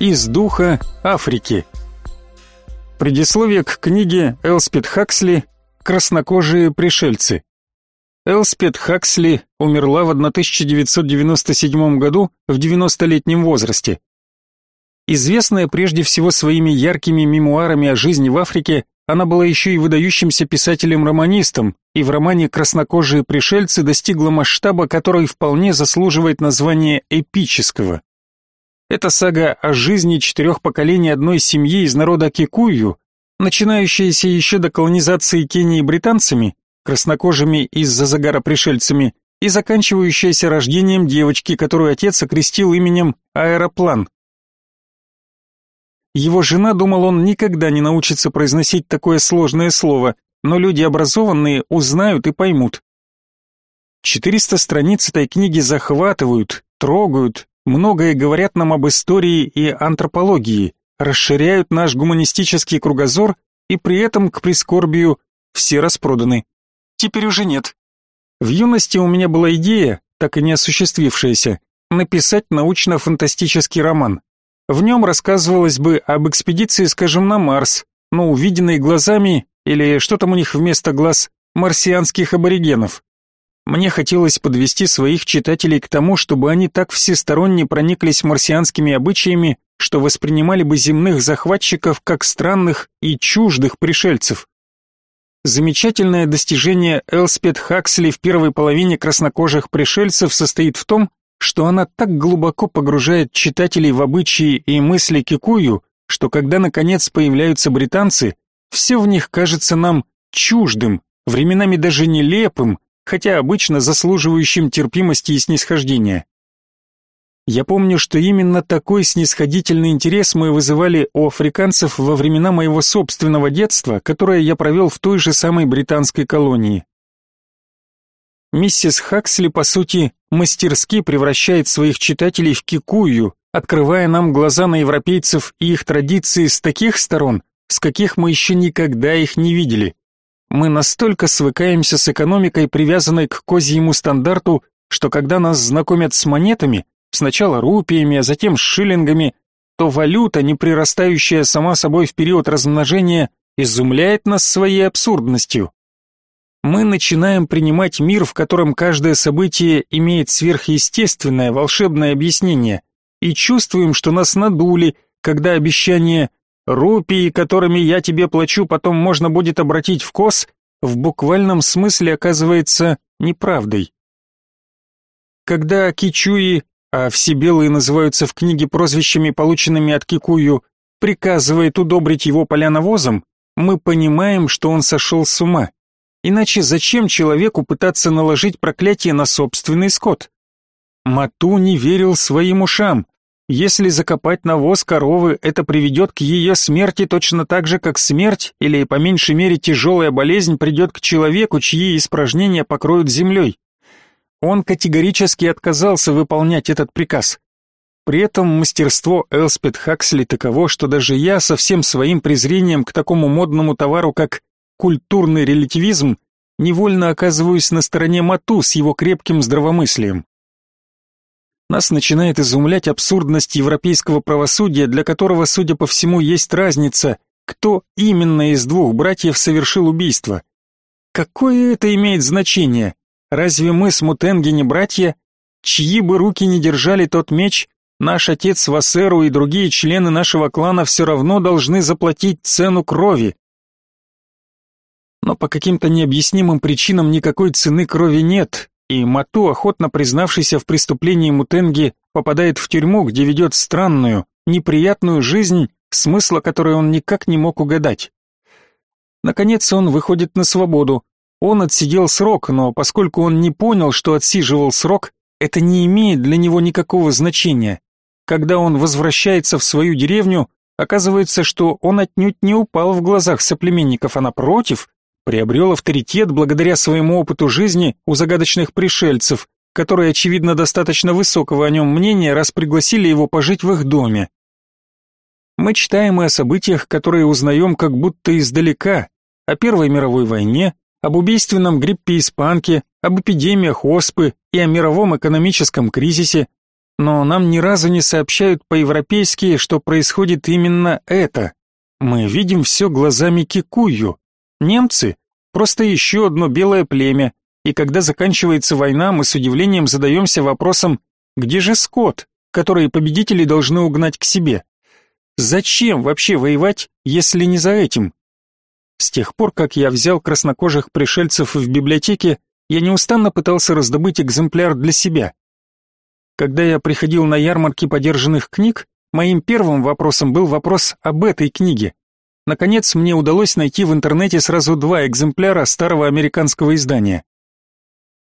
Из духа Африки. Предисловие к книге Элспет Хаксли «Краснокожие пришельцы». Элспет Хаксли умерла в 1997 году в 90-летнем возрасте. Известная прежде всего своими яркими мемуарами о жизни в Африке, она была еще и выдающимся писателем-романистом, и в романе «Краснокожие пришельцы» достигла масштаба, который вполне заслуживает названия эпического. Это сага о жизни четырех поколений одной семьи из народа Кикую, начинающаяся еще до колонизации Кении британцами, краснокожими из-за загара пришельцами, и заканчивающаяся рождением девочки, которую отец окрестил именем Аэроплан. Его жена, думал он, никогда не научится произносить такое сложное слово, но люди образованные узнают и поймут. 400 страниц этой книги захватывают, трогают, многое говорят нам об истории и антропологии, расширяют наш гуманистический кругозор и при этом, к прискорбию, все распроданы. Теперь уже нет. В юности у меня была идея, так и не осуществившаяся, написать научно-фантастический роман. В нем рассказывалось бы об экспедиции, скажем, на Марс, но увиденной глазами, или что там у них вместо глаз, марсианских аборигенов. Мне хотелось подвести своих читателей к тому, чтобы они так всесторонне прониклись марсианскими обычаями, что воспринимали бы земных захватчиков как странных и чуждых пришельцев. Замечательное достижение Элспет Хаксли в первой половине краснокожих пришельцев состоит в том, что она так глубоко погружает читателей в обычаи и мысли кикую, что когда наконец появляются британцы, все в них кажется нам чуждым, временами даже нелепым, хотя обычно заслуживающим терпимости и снисхождения. Я помню, что именно такой снисходительный интерес мы вызывали у африканцев во времена моего собственного детства, которое я провел в той же самой британской колонии. Миссис Хаксли, по сути, мастерски превращает своих читателей в кикую, открывая нам глаза на европейцев и их традиции с таких сторон, с каких мы еще никогда их не видели. Мы настолько свыкаемся с экономикой, привязанной к козьему стандарту, что когда нас знакомят с монетами, сначала рупиями, а затем шиллингами, то валюта, не прирастающая сама собой в период размножения, изумляет нас своей абсурдностью. Мы начинаем принимать мир, в котором каждое событие имеет сверхъестественное, волшебное объяснение, и чувствуем, что нас надули, когда обещание Рупии, которыми я тебе плачу, потом можно будет обратить в кос, в буквальном смысле оказывается неправдой. Когда Кичуи, а все белые называются в книге прозвищами, полученными от Кикую, приказывает удобрить его поля навозом, мы понимаем, что он сошел с ума. Иначе зачем человеку пытаться наложить проклятие на собственный скот? Мату не верил своим ушам. Если закопать навоз коровы, это приведет к ее смерти точно так же, как смерть, или по меньшей мере тяжелая болезнь придет к человеку, чьи испражнения покроют землей. Он категорически отказался выполнять этот приказ. При этом мастерство Элспет Хаксли таково, что даже я со всем своим презрением к такому модному товару, как культурный релятивизм, невольно оказываюсь на стороне Мату с его крепким здравомыслием. Нас начинает изумлять абсурдность европейского правосудия, для которого, судя по всему, есть разница, кто именно из двух братьев совершил убийство. Какое это имеет значение? Разве мы с Мутенги не братья? Чьи бы руки не держали тот меч, наш отец Вассеру и другие члены нашего клана все равно должны заплатить цену крови. Но по каким-то необъяснимым причинам никакой цены крови нет, и Мату, охотно признавшийся в преступлении Мутенги, попадает в тюрьму, где ведет странную, неприятную жизнь, смысла которой он никак не мог угадать. Наконец он выходит на свободу. Он отсидел срок, но поскольку он не понял, что отсиживал срок, это не имеет для него никакого значения. Когда он возвращается в свою деревню, оказывается, что он отнюдь не упал в глазах соплеменников, а напротив, приобрел авторитет благодаря своему опыту жизни у загадочных пришельцев, которые, очевидно, достаточно высокого о нем мнения, раз пригласили его пожить в их доме. Мы читаем и о событиях, которые узнаем как будто издалека, о Первой мировой войне, об убийственном гриппе испанке, об эпидемиях оспы и о мировом экономическом кризисе, но нам ни разу не сообщают по-европейски, что происходит именно это. Мы видим все глазами кикую. Немцы — просто еще одно белое племя, и когда заканчивается война, мы с удивлением задаемся вопросом, где же скот, который победители должны угнать к себе? Зачем вообще воевать, если не за этим? С тех пор, как я взял краснокожих пришельцев в библиотеке, я неустанно пытался раздобыть экземпляр для себя. Когда я приходил на ярмарки подержанных книг, моим первым вопросом был вопрос об этой книге. Наконец, мне удалось найти в интернете сразу два экземпляра старого американского издания.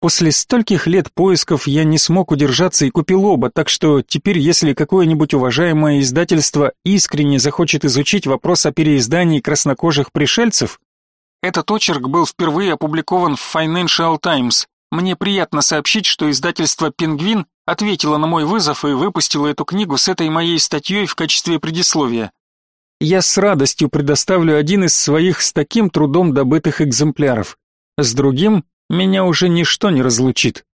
После стольких лет поисков я не смог удержаться и купил оба, так что теперь, если какое-нибудь уважаемое издательство искренне захочет изучить вопрос о переиздании краснокожих пришельцев, этот очерк был впервые опубликован в Financial Times. Мне приятно сообщить, что издательство «Пингвин» ответило на мой вызов и выпустило эту книгу с этой моей статьей в качестве предисловия. Я с радостью предоставлю один из своих с таким трудом добытых экземпляров. С другим меня уже ничто не разлучит.